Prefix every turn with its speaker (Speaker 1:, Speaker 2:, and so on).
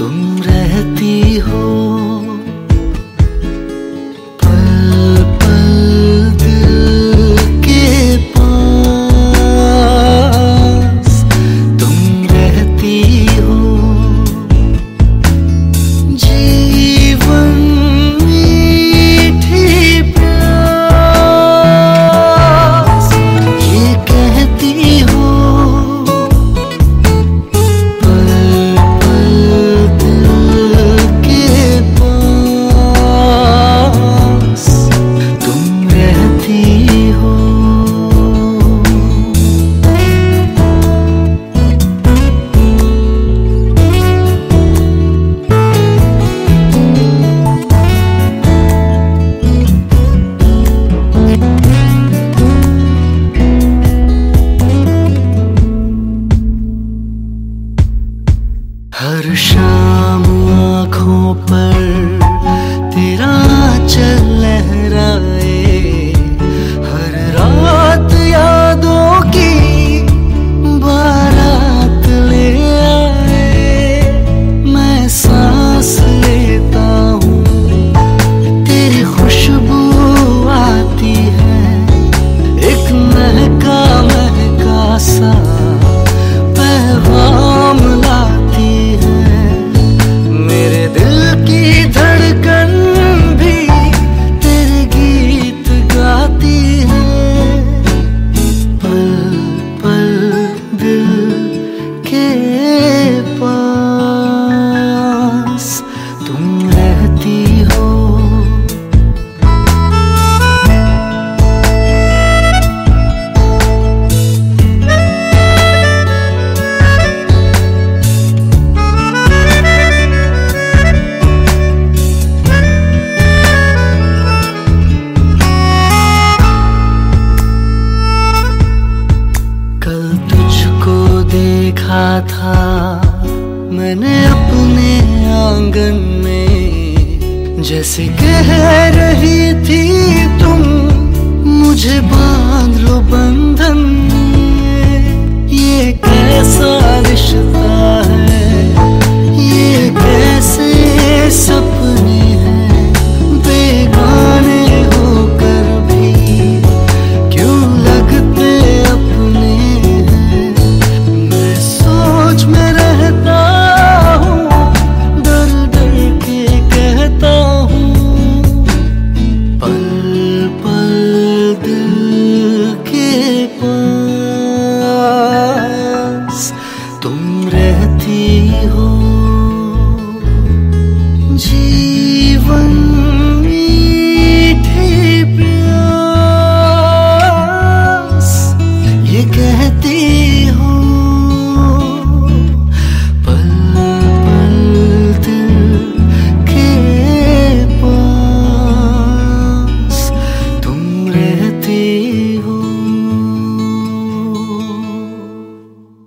Speaker 1: तुम रहती हो। देखा था। मैंने अपने आँगन में जैसे कह रही थी तुम, मुझे बाँध लो बंधन।